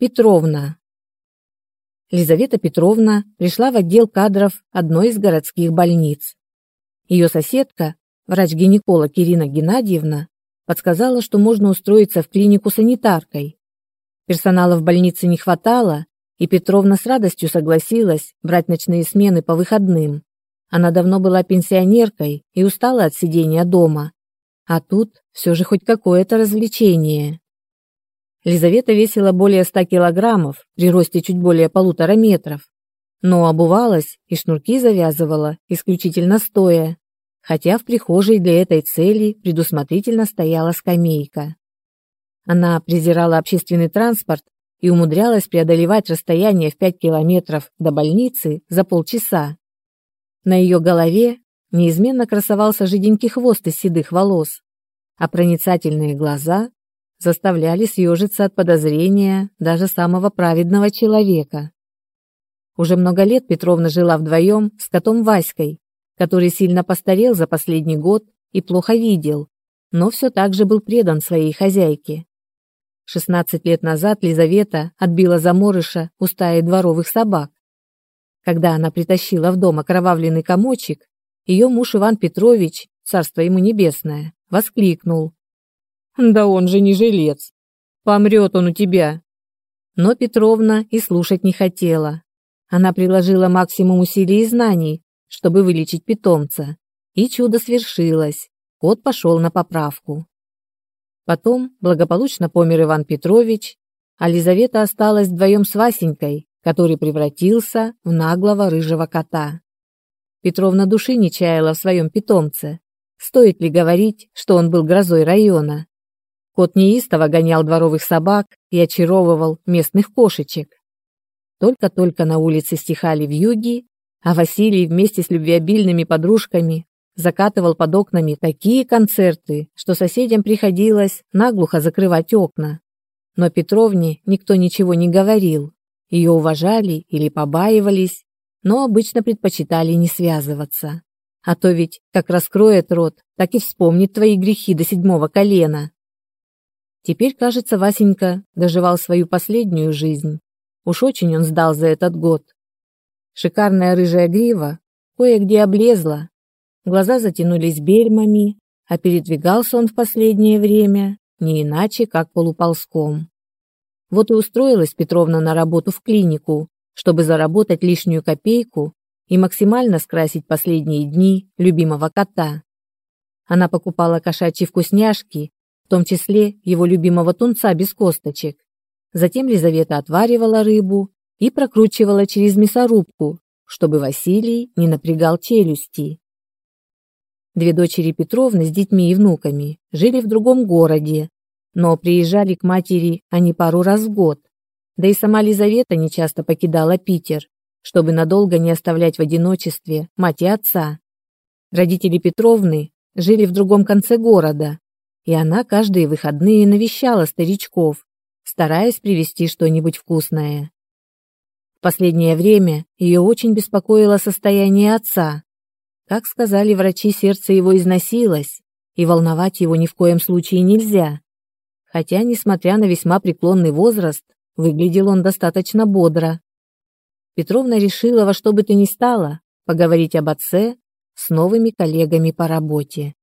Петровна. Лизавета Петровна пришла в отдел кадров одной из городских больниц. Ее соседка, врач-гинеколог Ирина Геннадьевна, подсказала, что можно устроиться в клинику санитаркой. Персонала в больнице не хватало, и Петровна с радостью согласилась брать ночные смены по выходным. Она давно была пенсионеркой и устала от сидения дома. А тут все же хоть какое-то развлечение. Лизавета весила более ста килограммов при росте чуть более полутора метров, но обувалась и шнурки завязывала исключительно стоя, хотя в прихожей для этой цели предусмотрительно стояла скамейка. Она презирала общественный транспорт и умудрялась преодолевать расстояние в пять километров до больницы за полчаса. На ее голове неизменно красовался жиденький хвост из седых волос, а проницательные глаза заставляли съежиться от подозрения даже самого праведного человека. Уже много лет Петровна жила вдвоем с котом Васькой, который сильно постарел за последний год и плохо видел, но все так же был предан своей хозяйке. 16 лет назад Лизавета отбила заморыша у стаи дворовых собак. Когда она притащила в дом окровавленный комочек, ее муж Иван Петрович, царство ему небесное, воскликнул. «Да он же не жилец! Помрет он у тебя!» Но Петровна и слушать не хотела. Она приложила максимум усилий и знаний, чтобы вылечить питомца, и чудо свершилось. Кот пошел на поправку. Потом благополучно помер Иван Петрович, а Лизавета осталась вдвоем с Васенькой, который превратился в наглого рыжего кота. Петровна души не чаяла в своем питомце. Стоит ли говорить, что он был грозой района? Кот неистово гонял дворовых собак и очаровывал местных кошечек. Только-только на улице стихали вьюги, а Василий вместе с любвеобильными подружками закатывал под окнами такие концерты, что соседям приходилось наглухо закрывать окна. Но Петровне никто ничего не говорил. Ее уважали или побаивались, но обычно предпочитали не связываться. А то ведь как раскроет рот, так и вспомнит твои грехи до седьмого колена. Теперь, кажется, Васенька доживал свою последнюю жизнь. Уж очень он сдал за этот год. Шикарная рыжая грива кое-где облезла, глаза затянулись бельмами, а передвигался он в последнее время не иначе, как полуползком. Вот и устроилась Петровна на работу в клинику, чтобы заработать лишнюю копейку и максимально скрасить последние дни любимого кота. Она покупала кошачьи вкусняшки, в том числе его любимого тунца без косточек. Затем Лизавета отваривала рыбу и прокручивала через мясорубку, чтобы Василий не напрягал челюсти. Две дочери Петровны с детьми и внуками жили в другом городе, но приезжали к матери они пару раз в год. Да и сама Лизавета нечасто покидала Питер, чтобы надолго не оставлять в одиночестве мать и отца. Родители Петровны жили в другом конце города, и она каждые выходные навещала старичков, стараясь привезти что-нибудь вкусное. В последнее время ее очень беспокоило состояние отца. Как сказали врачи, сердце его износилось, и волновать его ни в коем случае нельзя. Хотя, несмотря на весьма преклонный возраст, выглядел он достаточно бодро. Петровна решила во что бы то ни стало поговорить об отце с новыми коллегами по работе.